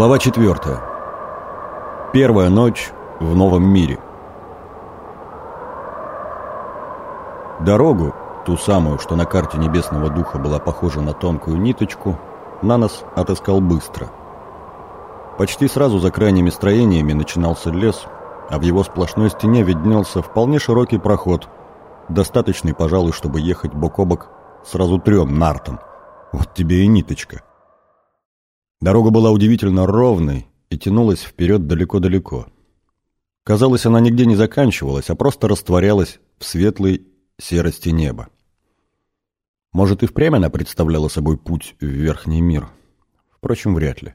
Глава 4. Первая ночь в новом мире. Дорогу, ту самую, что на карте Небесного Духа была похожа на тонкую ниточку, Нанос отыскал быстро. Почти сразу за крайними строениями начинался лес, а в его сплошной стене виднелся вполне широкий проход, достаточный, пожалуй, чтобы ехать бок о бок сразу трем нартам. Вот тебе и ниточка. Дорога была удивительно ровной и тянулась вперед далеко-далеко. Казалось, она нигде не заканчивалась, а просто растворялась в светлой серости неба. Может, и впрямь она представляла собой путь в верхний мир. Впрочем, вряд ли.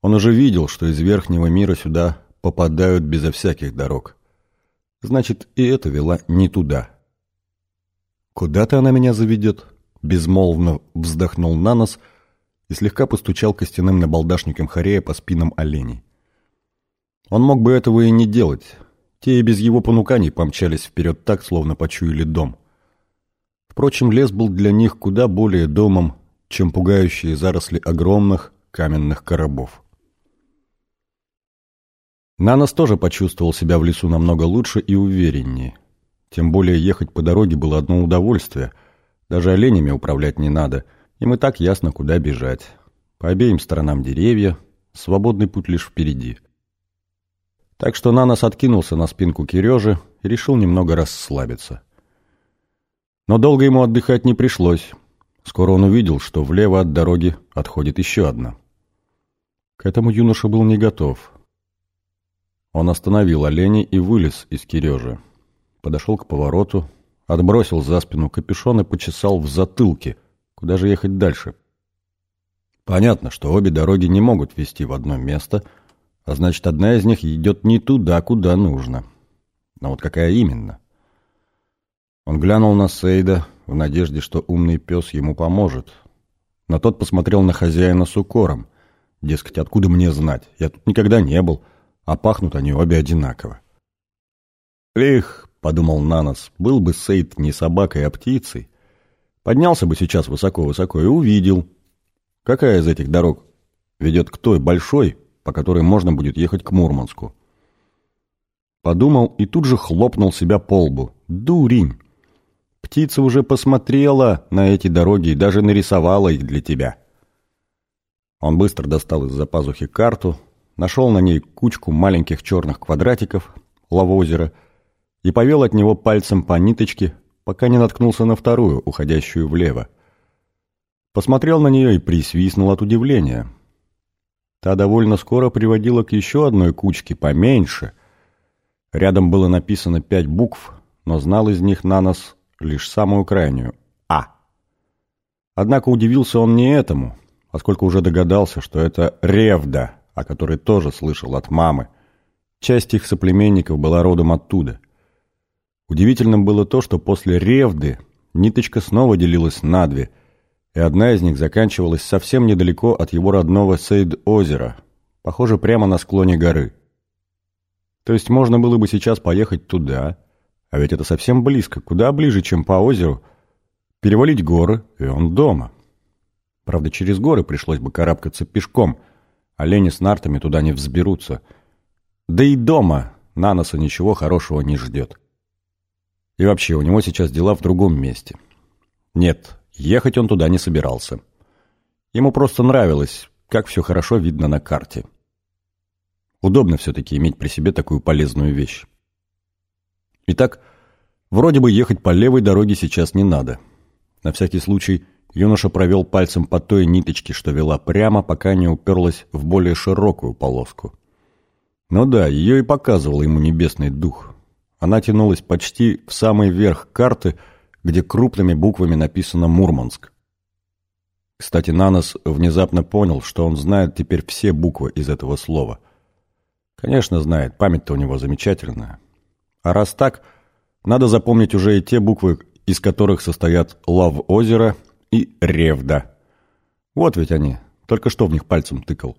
Он уже видел, что из верхнего мира сюда попадают безо всяких дорог. Значит, и эта вела не туда. «Куда-то она меня заведет?» Безмолвно вздохнул Нанос – и слегка постучал костяным набалдашником Хорея по спинам оленей. Он мог бы этого и не делать. Те и без его понуканий помчались вперед так, словно почуяли дом. Впрочем, лес был для них куда более домом, чем пугающие заросли огромных каменных коробов. Нанос тоже почувствовал себя в лесу намного лучше и увереннее. Тем более ехать по дороге было одно удовольствие. Даже оленями управлять не надо — им и так ясно, куда бежать. По обеим сторонам деревья, свободный путь лишь впереди. Так что Нанос откинулся на спинку Кирежи и решил немного расслабиться. Но долго ему отдыхать не пришлось. Скоро он увидел, что влево от дороги отходит еще одна. К этому юноша был не готов. Он остановил оленей и вылез из Кирежи. Подошел к повороту, отбросил за спину капюшон и почесал в затылке, Куда же ехать дальше? Понятно, что обе дороги не могут вести в одно место, а значит, одна из них идет не туда, куда нужно. Но вот какая именно? Он глянул на Сейда в надежде, что умный пес ему поможет. Но тот посмотрел на хозяина с укором. Дескать, откуда мне знать? Я тут никогда не был, а пахнут они обе одинаково. «Эх», — подумал Нанос, — «был бы Сейд не собакой, а птицей, Поднялся бы сейчас высоко-высоко и увидел, какая из этих дорог ведет к той большой, по которой можно будет ехать к Мурманску. Подумал и тут же хлопнул себя по лбу. Дурень! Птица уже посмотрела на эти дороги и даже нарисовала их для тебя. Он быстро достал из-за пазухи карту, нашел на ней кучку маленьких черных квадратиков, лавозера, и повел от него пальцем по ниточке, пока не наткнулся на вторую, уходящую влево. Посмотрел на нее и присвистнул от удивления. Та довольно скоро приводила к еще одной кучке, поменьше. Рядом было написано пять букв, но знал из них на нас лишь самую крайнюю — «А». Однако удивился он не этому, поскольку уже догадался, что это Ревда, о которой тоже слышал от мамы. Часть их соплеменников была родом оттуда. Удивительным было то, что после ревды ниточка снова делилась на две, и одна из них заканчивалась совсем недалеко от его родного Сейд-озера, похоже, прямо на склоне горы. То есть можно было бы сейчас поехать туда, а ведь это совсем близко, куда ближе, чем по озеру, перевалить горы, и он дома. Правда, через горы пришлось бы карабкаться пешком, олени с нартами туда не взберутся. Да и дома Наноса ничего хорошего не ждет. И вообще, у него сейчас дела в другом месте. Нет, ехать он туда не собирался. Ему просто нравилось, как все хорошо видно на карте. Удобно все-таки иметь при себе такую полезную вещь. Итак, вроде бы ехать по левой дороге сейчас не надо. На всякий случай юноша провел пальцем по той ниточке, что вела прямо, пока не уперлась в более широкую полоску. Ну да, ее и показывал ему небесный дух. Она тянулась почти в самый верх карты, где крупными буквами написано «Мурманск». Кстати, Нанос внезапно понял, что он знает теперь все буквы из этого слова. Конечно, знает, память-то у него замечательная. А раз так, надо запомнить уже и те буквы, из которых состоят Лав-озеро и Ревда. Вот ведь они, только что в них пальцем тыкал.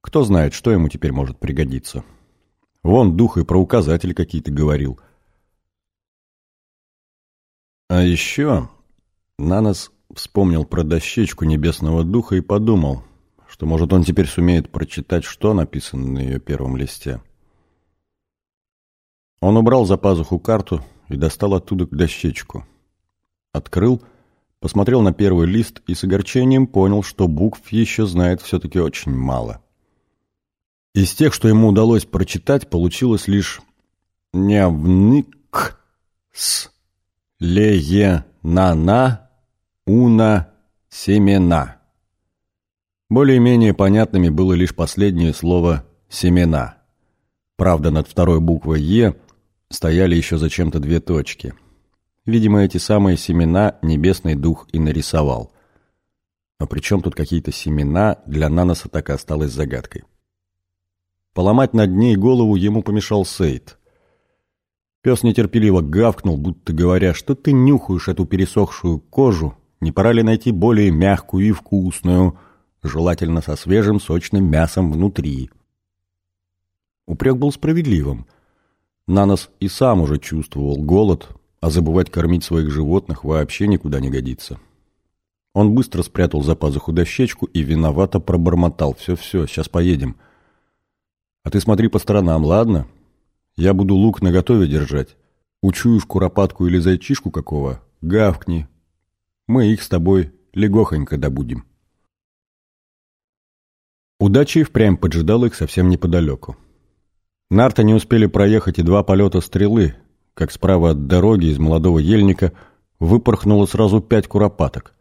Кто знает, что ему теперь может пригодиться. Вон дух и про указатели какие-то говорил. А еще Нанос вспомнил про дощечку небесного духа и подумал, что, может, он теперь сумеет прочитать, что написано на ее первом листе. Он убрал за пазуху карту и достал оттуда дощечку. Открыл, посмотрел на первый лист и с огорчением понял, что букв еще знает все-таки очень мало. Из тех, что ему удалось прочитать, получилось лишь «нявнык с лее на на уна семена». Более-менее понятными было лишь последнее слово «семена». Правда, над второй буквой «е» стояли еще зачем-то две точки. Видимо, эти самые семена небесный дух и нарисовал. Но при чем тут какие-то семена, для Наноса так и осталось загадкой. Поломать над ней голову ему помешал Сейд. Пес нетерпеливо гавкнул, будто говоря, что ты нюхаешь эту пересохшую кожу, не пора ли найти более мягкую и вкусную, желательно со свежим сочным мясом внутри. Упрек был справедливым. Нанос и сам уже чувствовал голод, а забывать кормить своих животных вообще никуда не годится. Он быстро спрятал за пазуху дощечку и виновато пробормотал. «Все-все, сейчас поедем». А ты смотри по сторонам, ладно? Я буду лук наготове держать. Учуешь куропатку или зайчишку какого, гавкни. Мы их с тобой легохонько добудем. Удача и впрямь поджидала их совсем неподалеку. Нарта не успели проехать и два полета стрелы, как справа от дороги из молодого ельника выпорхнуло сразу пять куропаток.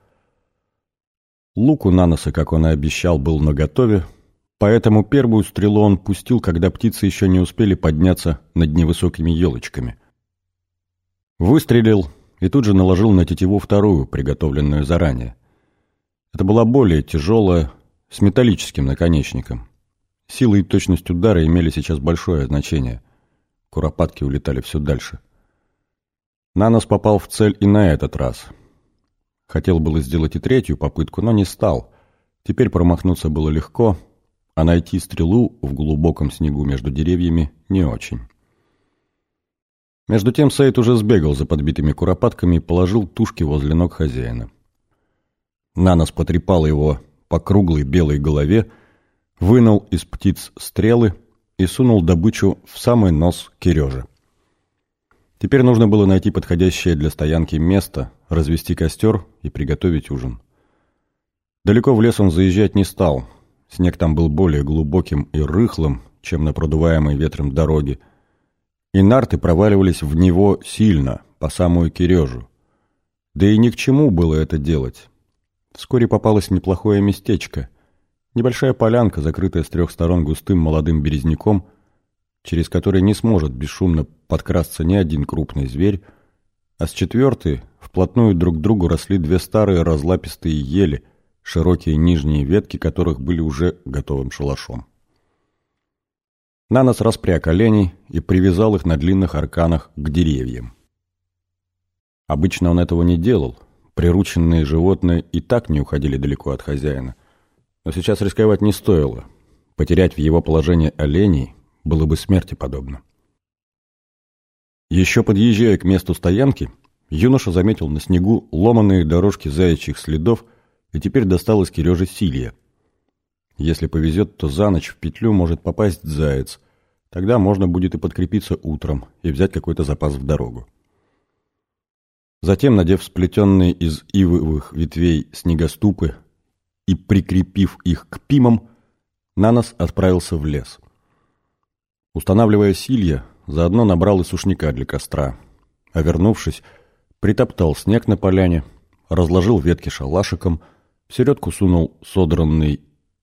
Лук у Наноса, как он и обещал, был наготове, Поэтому первую стрелу он пустил, когда птицы еще не успели подняться над невысокими елочками. Выстрелил и тут же наложил на тетиву вторую, приготовленную заранее. Это была более тяжелая, с металлическим наконечником. Сила и точность удара имели сейчас большое значение. Куропатки улетали все дальше. Нанос попал в цель и на этот раз. Хотел было сделать и третью попытку, но не стал. Теперь промахнуться было легко — а найти стрелу в глубоком снегу между деревьями не очень. Между тем Саид уже сбегал за подбитыми куропатками и положил тушки возле ног хозяина. Нанос потрепал его по круглой белой голове, вынул из птиц стрелы и сунул добычу в самый нос Кирежа. Теперь нужно было найти подходящее для стоянки место, развести костер и приготовить ужин. Далеко в лес он заезжать не стал, Снег там был более глубоким и рыхлым, чем на продуваемой ветром дороге, и нарты проваливались в него сильно, по самую Кирежу. Да и ни к чему было это делать. Вскоре попалось неплохое местечко. Небольшая полянка, закрытая с трех сторон густым молодым березняком, через который не сможет бесшумно подкрасться ни один крупный зверь, а с четвертой вплотную друг к другу росли две старые разлапистые ели – широкие нижние ветки которых были уже готовым шалашом. Нанос распряг оленей и привязал их на длинных арканах к деревьям. Обычно он этого не делал, прирученные животные и так не уходили далеко от хозяина. Но сейчас рисковать не стоило. Потерять в его положении оленей было бы смерти подобно. Еще подъезжая к месту стоянки, юноша заметил на снегу ломаные дорожки заячьих следов и теперь досталось Киреже Силья. Если повезет, то за ночь в петлю может попасть заяц. Тогда можно будет и подкрепиться утром, и взять какой-то запас в дорогу. Затем, надев сплетенные из ивовых ветвей снегоступы и прикрепив их к пимам, Нанос отправился в лес. Устанавливая силья, заодно набрал и сушняка для костра, а вернувшись, притоптал снег на поляне, разложил ветки шалашиком – в середку сунул содранный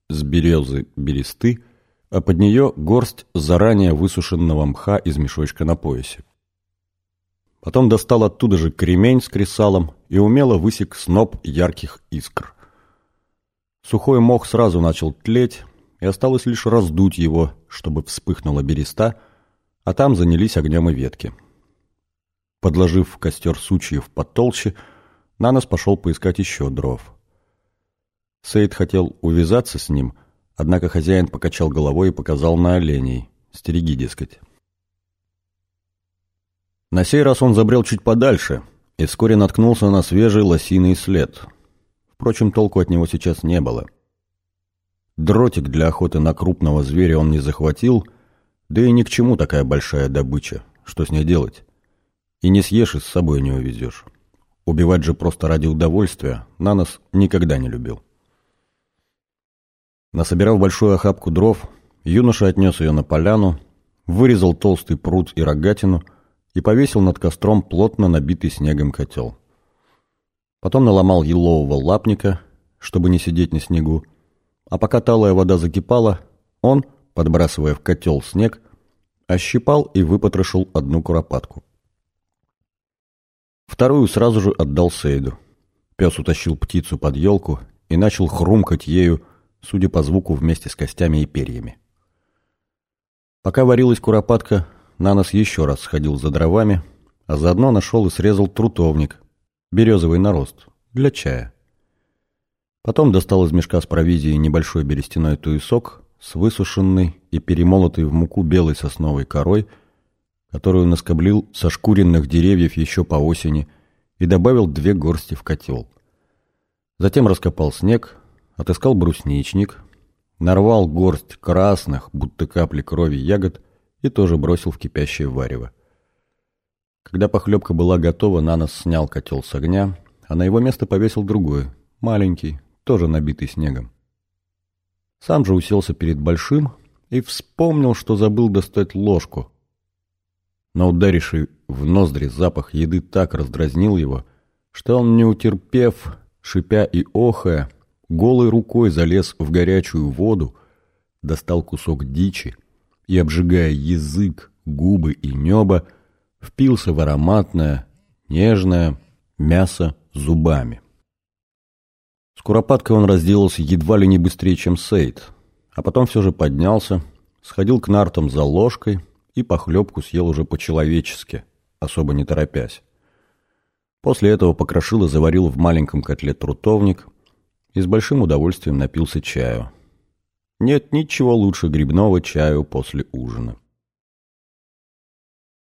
с березы бересты, а под нее горсть заранее высушенного мха из мешочка на поясе. Потом достал оттуда же кремень с кресалом и умело высек сноп ярких искр. Сухой мох сразу начал тлеть, и осталось лишь раздуть его, чтобы вспыхнула береста, а там занялись огнем и ветки. Подложив в костер сучьев потолще, Нанос пошел поискать еще дров. Сейд хотел увязаться с ним, однако хозяин покачал головой и показал на оленей. Стереги, дескать. На сей раз он забрел чуть подальше и вскоре наткнулся на свежий лосиный след. Впрочем, толку от него сейчас не было. Дротик для охоты на крупного зверя он не захватил, да и ни к чему такая большая добыча. Что с ней делать? И не съешь, и с собой не увезешь. Убивать же просто ради удовольствия Нанос никогда не любил. Насобирав большую охапку дров, юноша отнес ее на поляну, вырезал толстый пруд и рогатину и повесил над костром плотно набитый снегом котел. Потом наломал елового лапника, чтобы не сидеть на снегу, а пока талая вода закипала, он, подбрасывая в котел снег, ощипал и выпотрошил одну куропатку. Вторую сразу же отдал Сейду. Пес утащил птицу под елку и начал хрумкать ею, судя по звуку, вместе с костями и перьями. Пока варилась куропатка, Нанос еще раз сходил за дровами, а заодно нашел и срезал трутовник, березовый нарост, для чая. Потом достал из мешка с провизией небольшой берестяной туесок с высушенной и перемолотой в муку белой сосновой корой, которую наскоблил со шкуренных деревьев еще по осени и добавил две горсти в котел. Затем раскопал снег, отыскал брусничник, нарвал горсть красных, будто капли крови ягод, и тоже бросил в кипящее варево. Когда похлебка была готова, Нанос снял котел с огня, а на его место повесил другой, маленький, тоже набитый снегом. Сам же уселся перед большим и вспомнил, что забыл достать ложку. Но ударивший в ноздри запах еды так раздразнил его, что он, не утерпев, шипя и охая, голой рукой залез в горячую воду, достал кусок дичи и, обжигая язык, губы и небо, впился в ароматное, нежное мясо зубами. С куропаткой он разделался едва ли не быстрее, чем Сейд, а потом все же поднялся, сходил к нартам за ложкой и похлебку съел уже по-человечески, особо не торопясь. После этого покрошил и заварил в маленьком котле трутовник и с большим удовольствием напился чаю. Нет ничего лучше грибного чаю после ужина.